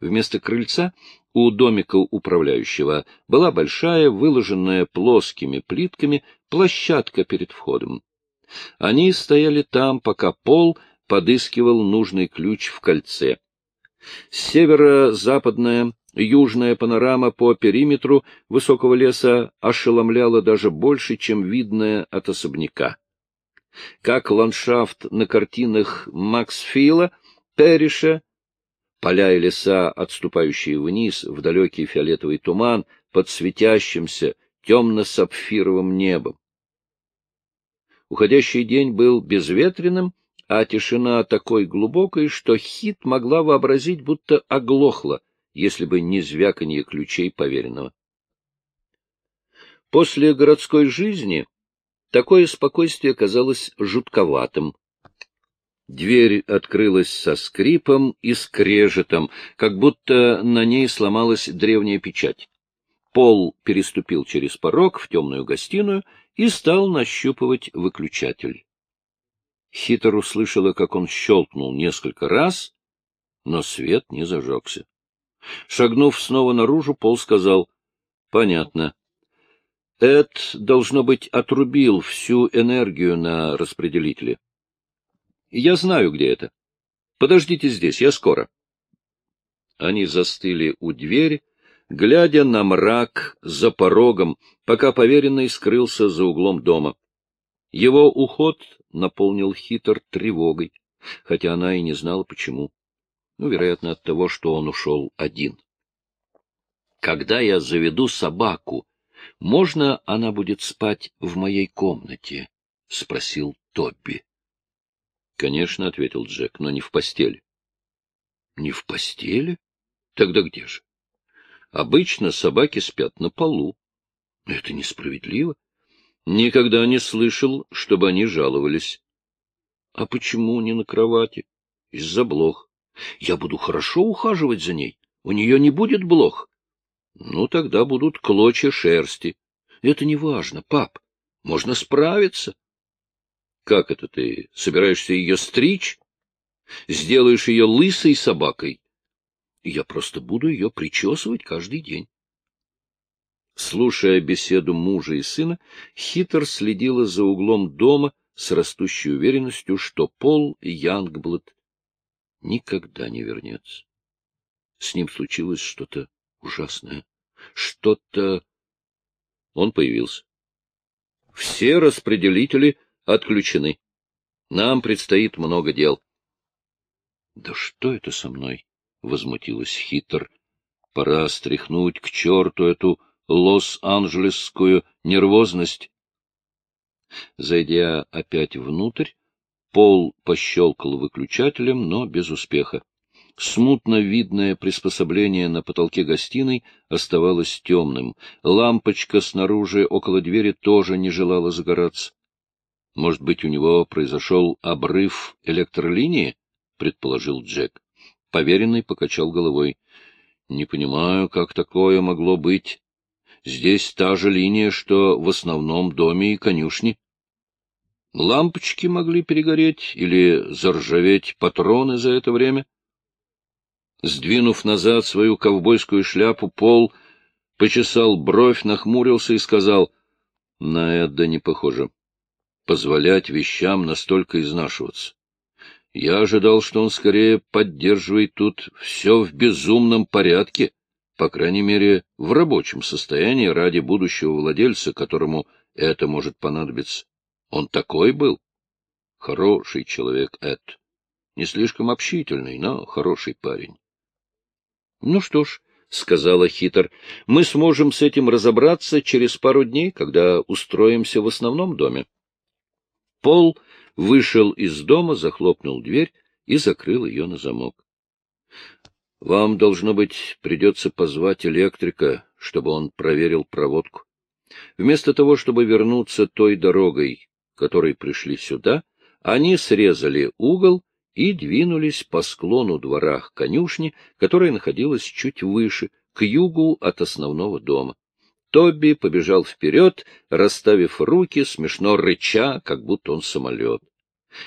Вместо крыльца у домика управляющего была большая, выложенная плоскими плитками, площадка перед входом. Они стояли там, пока Пол подыскивал нужный ключ в кольце. Северо-западная, южная панорама по периметру высокого леса ошеломляла даже больше, чем видная от особняка. Как ландшафт на картинах Максфила, Перриша, поля и леса, отступающие вниз в далекий фиолетовый туман под светящимся темно-сапфировым небом. Уходящий день был безветренным, а тишина такой глубокой, что Хит могла вообразить, будто оглохла, если бы не звяканье ключей поверенного. После городской жизни такое спокойствие казалось жутковатым, Дверь открылась со скрипом и скрежетом, как будто на ней сломалась древняя печать. Пол переступил через порог в темную гостиную и стал нащупывать выключатель. Хитр услышала, как он щелкнул несколько раз, но свет не зажегся. Шагнув снова наружу, Пол сказал, — Понятно. Эд, должно быть, отрубил всю энергию на распределителе. Я знаю, где это. Подождите здесь, я скоро. Они застыли у двери, глядя на мрак за порогом, пока поверенный скрылся за углом дома. Его уход наполнил хитр тревогой, хотя она и не знала, почему. Ну, вероятно, от того, что он ушел один. Когда я заведу собаку, можно она будет спать в моей комнате? — спросил Тобби. — Конечно, — ответил Джек, — но не в постели. — Не в постели? Тогда где же? Обычно собаки спят на полу. Это несправедливо. Никогда не слышал, чтобы они жаловались. А почему не на кровати? Из-за блох. Я буду хорошо ухаживать за ней. У нее не будет блох. Ну, тогда будут клочья шерсти. Это не важно, пап. Можно справиться. Как это ты? Собираешься ее стричь? Сделаешь ее лысой собакой? Я просто буду ее причесывать каждый день. Слушая беседу мужа и сына, Хитр следила за углом дома с растущей уверенностью, что Пол Янгблад никогда не вернется. С ним случилось что-то ужасное. Что-то... Он появился. Все распределители отключены. Нам предстоит много дел. — Да что это со мной? — возмутилась хитр. — Пора стряхнуть к черту эту лос-анджелесскую нервозность. Зайдя опять внутрь, Пол пощелкал выключателем, но без успеха. Смутно видное приспособление на потолке гостиной оставалось темным. Лампочка снаружи около двери тоже не желала загораться. Может быть, у него произошел обрыв электролинии? — предположил Джек. Поверенный покачал головой. — Не понимаю, как такое могло быть. Здесь та же линия, что в основном доме и конюшне. Лампочки могли перегореть или заржаветь патроны за это время. Сдвинув назад свою ковбойскую шляпу, Пол почесал бровь, нахмурился и сказал, — На это не похоже позволять вещам настолько изнашиваться. Я ожидал, что он скорее поддерживает тут все в безумном порядке, по крайней мере, в рабочем состоянии ради будущего владельца, которому это может понадобиться. Он такой был? Хороший человек, Эд. Не слишком общительный, но хороший парень. — Ну что ж, — сказала Хитр, — мы сможем с этим разобраться через пару дней, когда устроимся в основном доме. Пол вышел из дома, захлопнул дверь и закрыл ее на замок. — Вам, должно быть, придется позвать электрика, чтобы он проверил проводку. Вместо того, чтобы вернуться той дорогой, которой пришли сюда, они срезали угол и двинулись по склону двора к конюшне, которая находилась чуть выше, к югу от основного дома. Тоби побежал вперед, расставив руки, смешно рыча, как будто он самолет.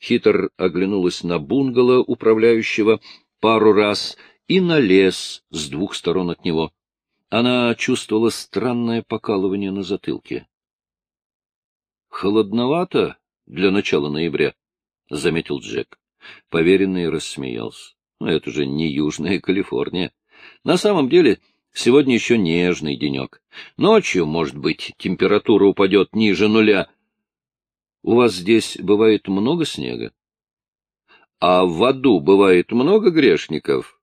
Хитр оглянулась на бунгало управляющего пару раз и на лес с двух сторон от него. Она чувствовала странное покалывание на затылке. — Холодновато для начала ноября, — заметил Джек. Поверенный рассмеялся. — Это же не Южная Калифорния. На самом деле, сегодня еще нежный денек. Ночью, может быть, температура упадет ниже нуля. У вас здесь бывает много снега? А в аду бывает много грешников?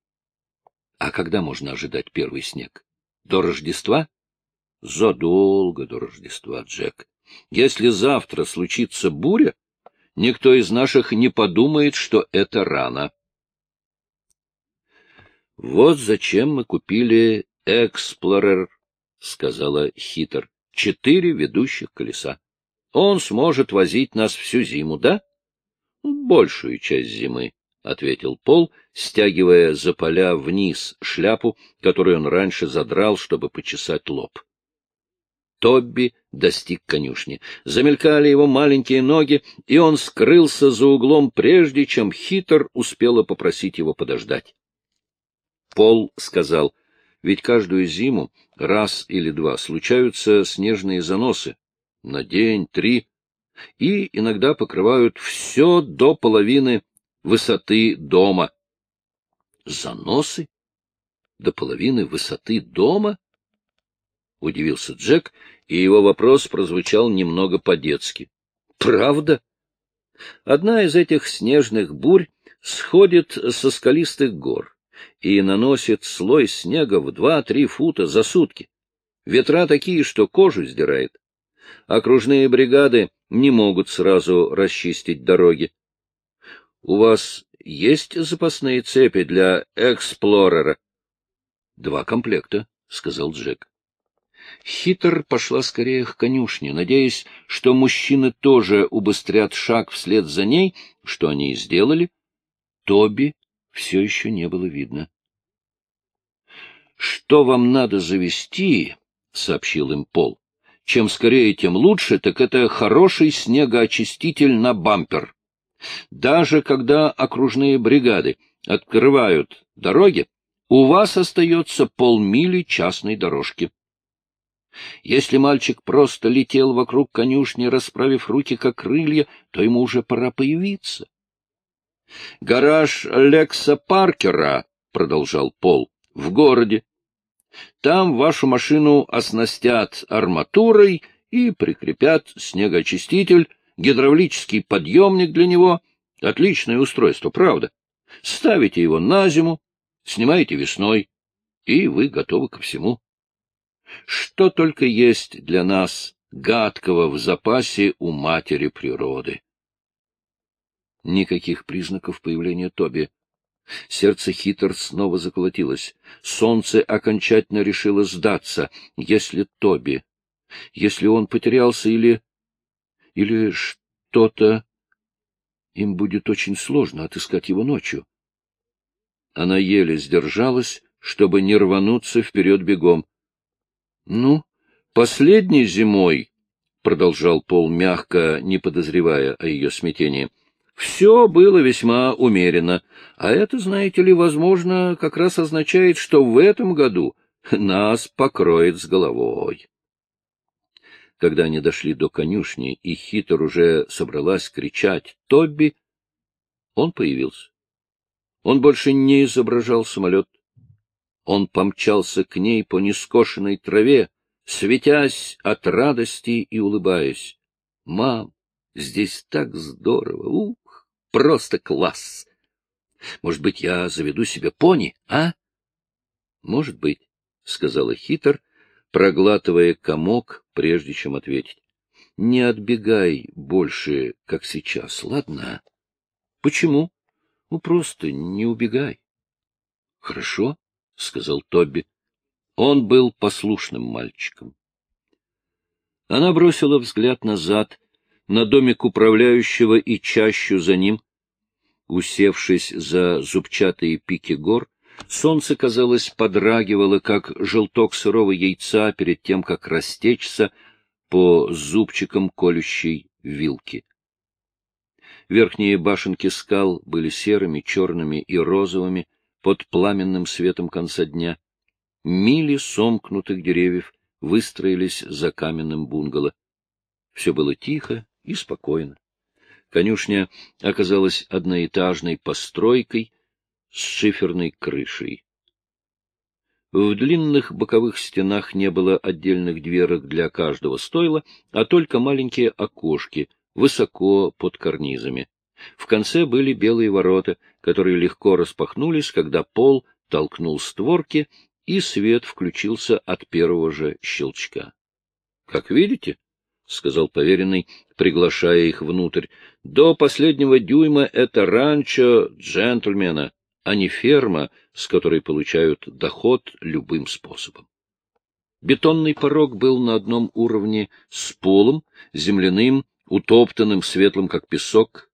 А когда можно ожидать первый снег? До Рождества? Задолго до Рождества, Джек. Если завтра случится буря, никто из наших не подумает, что это рано. Вот зачем мы купили «Эксплорер», — сказала Хитер. Четыре ведущих колеса. Он сможет возить нас всю зиму, да? Большую часть зимы, — ответил Пол, стягивая за поля вниз шляпу, которую он раньше задрал, чтобы почесать лоб. Тобби достиг конюшни. Замелькали его маленькие ноги, и он скрылся за углом, прежде чем хитр успела попросить его подождать. Пол сказал, ведь каждую зиму раз или два случаются снежные заносы. На день, три, и иногда покрывают все до половины высоты дома. Заносы? До половины высоты дома? Удивился Джек, и его вопрос прозвучал немного по-детски. Правда? Одна из этих снежных бурь сходит со скалистых гор и наносит слой снега в два-три фута за сутки. Ветра такие, что кожу сдирает. Окружные бригады не могут сразу расчистить дороги. У вас есть запасные цепи для эксплорера? — Два комплекта, — сказал Джек. Хитр пошла скорее к конюшне, надеясь, что мужчины тоже убыстрят шаг вслед за ней, что они и сделали. Тоби все еще не было видно. — Что вам надо завести? — сообщил им Пол чем скорее, тем лучше, так это хороший снегоочиститель на бампер. Даже когда окружные бригады открывают дороги, у вас остается полмили частной дорожки. Если мальчик просто летел вокруг конюшни, расправив руки как крылья, то ему уже пора появиться. «Гараж Лекса Паркера», — продолжал Пол, — «в городе. Там вашу машину оснастят арматурой и прикрепят снегоочиститель, гидравлический подъемник для него. Отличное устройство, правда? Ставите его на зиму, снимаете весной, и вы готовы ко всему. Что только есть для нас гадкого в запасе у матери природы. Никаких признаков появления Тоби. Сердце хитр снова заколотилось. Солнце окончательно решило сдаться, если Тоби, если он потерялся или... или что-то... Им будет очень сложно отыскать его ночью. Она еле сдержалась, чтобы не рвануться вперед бегом. — Ну, последней зимой, — продолжал Пол мягко, не подозревая о ее смятении, — все было весьма умеренно, а это, знаете ли, возможно, как раз означает, что в этом году нас покроет с головой. Когда они дошли до конюшни, и Хитер уже собралась кричать «Тобби!», он появился. Он больше не изображал самолет. Он помчался к ней по нескошенной траве, светясь от радости и улыбаясь. — Мам, здесь так здорово! У! Просто класс! Может быть, я заведу себе пони, а? — Может быть, — сказала Хитр, проглатывая комок, прежде чем ответить. — Не отбегай больше, как сейчас, ладно? — Почему? — Ну, просто не убегай. — Хорошо, — сказал Тобби. Он был послушным мальчиком. Она бросила взгляд назад на домик управляющего и чащу за ним, Усевшись за зубчатые пики гор, солнце, казалось, подрагивало, как желток сырого яйца перед тем, как растечься по зубчикам колющей вилки. Верхние башенки скал были серыми, черными и розовыми, под пламенным светом конца дня. Мили сомкнутых деревьев выстроились за каменным бунгало. Все было тихо и спокойно. Конюшня оказалась одноэтажной постройкой с шиферной крышей. В длинных боковых стенах не было отдельных дверок для каждого стойла, а только маленькие окошки, высоко под карнизами. В конце были белые ворота, которые легко распахнулись, когда пол толкнул створки, и свет включился от первого же щелчка. — Как видите, — сказал поверенный, приглашая их внутрь, — до последнего дюйма это ранчо джентльмена, а не ферма, с которой получают доход любым способом. Бетонный порог был на одном уровне с полом, земляным, утоптанным, светлым, как песок.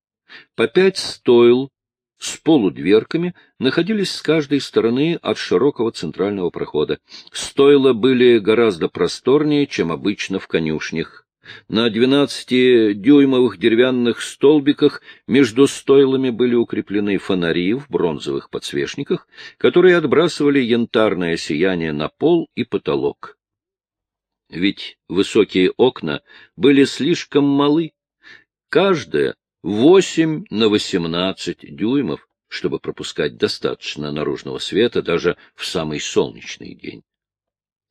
По пять стоил с полудверками находились с каждой стороны от широкого центрального прохода. Стойла были гораздо просторнее, чем обычно в конюшнях. На двенадцатидюймовых деревянных столбиках между стойлами были укреплены фонари в бронзовых подсвечниках, которые отбрасывали янтарное сияние на пол и потолок. Ведь высокие окна были слишком малы, каждое восемь на восемнадцать дюймов, чтобы пропускать достаточно наружного света даже в самый солнечный день.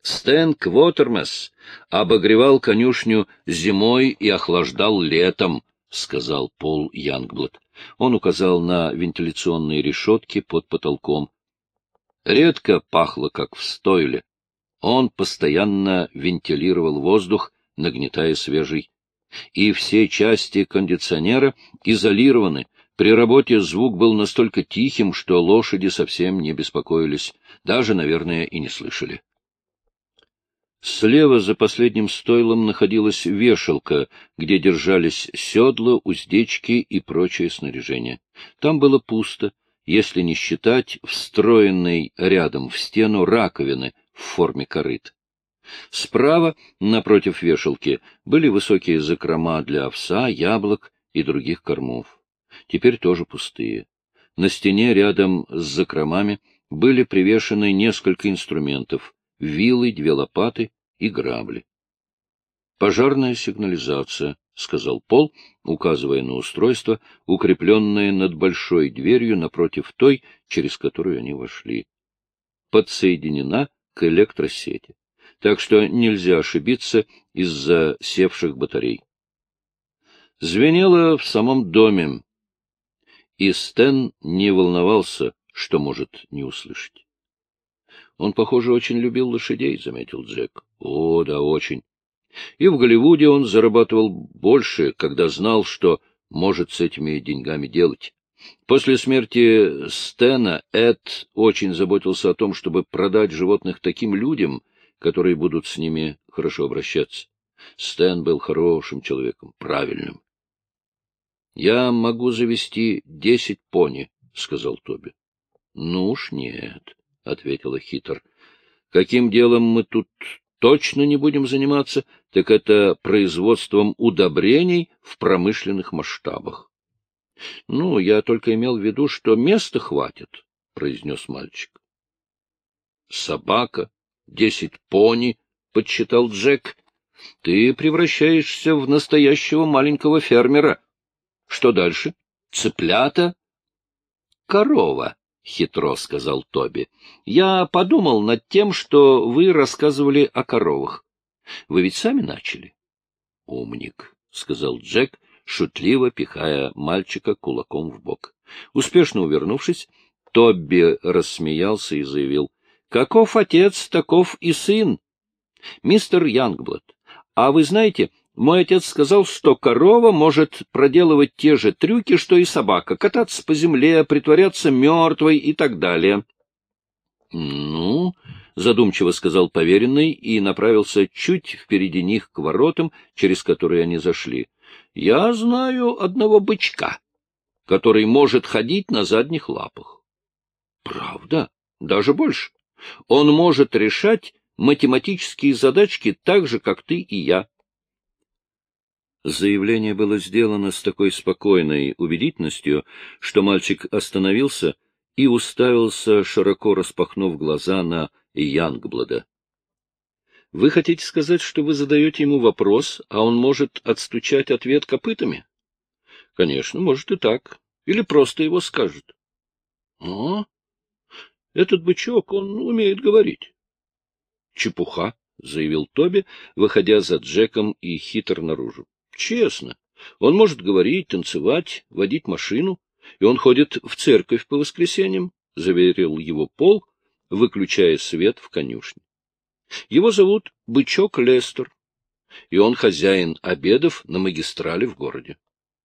Стэн Квотермес обогревал конюшню зимой и охлаждал летом, — сказал Пол Янгблад. Он указал на вентиляционные решетки под потолком. Редко пахло, как в стойле. Он постоянно вентилировал воздух, нагнетая свежий. И все части кондиционера изолированы. При работе звук был настолько тихим, что лошади совсем не беспокоились, даже, наверное, и не слышали. Слева за последним стойлом находилась вешалка, где держались седла, уздечки и прочее снаряжение. Там было пусто, если не считать встроенной рядом в стену раковины в форме корыт. Справа, напротив вешалки, были высокие закрома для овса, яблок и других кормов. Теперь тоже пустые. На стене рядом с закромами были привешены несколько инструментов — вилы, две лопаты и грабли. «Пожарная сигнализация», — сказал Пол, указывая на устройство, укрепленное над большой дверью напротив той, через которую они вошли. Подсоединена к электросети, так что нельзя ошибиться из-за севших батарей. Звенело в самом доме, и Стэн не волновался, что может не услышать. Он, похоже, очень любил лошадей, — заметил Джек. — О, да, очень. И в Голливуде он зарабатывал больше, когда знал, что может с этими деньгами делать. После смерти Стена Эд очень заботился о том, чтобы продать животных таким людям, которые будут с ними хорошо обращаться. Стэн был хорошим человеком, правильным. — Я могу завести десять пони, — сказал Тоби. — Ну уж нет. — ответила хитр. — Каким делом мы тут точно не будем заниматься, так это производством удобрений в промышленных масштабах. — Ну, я только имел в виду, что места хватит, — произнес мальчик. — Собака, десять пони, — подсчитал Джек. — Ты превращаешься в настоящего маленького фермера. Что дальше? Цыплята? — Корова, — хитро сказал Тоби. — Я подумал над тем, что вы рассказывали о коровах. Вы ведь сами начали? — Умник, — сказал Джек, шутливо пихая мальчика кулаком в бок. Успешно увернувшись, Тобби рассмеялся и заявил. — Каков отец, таков и сын. Мистер Янгблад, а вы знаете, мой отец сказал, что корова может проделывать те же трюки, что и собака, кататься по земле, притворяться мертвой и так далее. — Ну, — задумчиво сказал поверенный и направился чуть впереди них к воротам, через которые они зашли. — Я знаю одного бычка, который может ходить на задних лапах. — Правда? Даже больше. Он может решать математические задачки так же, как ты и я. Заявление было сделано с такой спокойной убедительностью, что мальчик остановился и уставился, широко распахнув глаза на Янгблада. — Вы хотите сказать, что вы задаете ему вопрос, а он может отстучать ответ копытами? — Конечно, может и так. Или просто его скажет. — О, этот бычок, он умеет говорить. — Чепуха, — заявил Тоби, выходя за Джеком и хитр наружу. — Честно. Он может говорить, танцевать, водить машину, и он ходит в церковь по воскресеньям, — заверил его Пол, выключая свет в конюшне. Его зовут Бычок Лестер, и он хозяин обедов на магистрале в городе.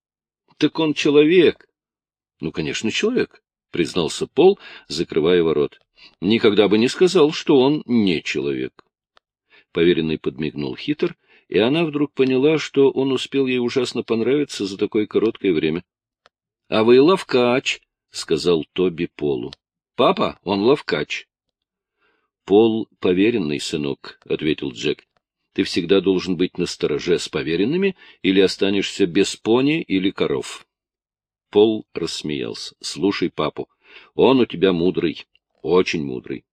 — Так он человек. — Ну, конечно, человек, — признался Пол, закрывая ворот. — Никогда бы не сказал, что он не человек. Поверенный подмигнул хитр, и она вдруг поняла, что он успел ей ужасно понравиться за такое короткое время. — А вы ловкач, — сказал Тоби Полу. — Папа, он ловкач. — Пол — поверенный, сынок, — ответил Джек. — Ты всегда должен быть настороже с поверенными, или останешься без пони или коров. Пол рассмеялся. — Слушай папу, он у тебя мудрый, очень мудрый.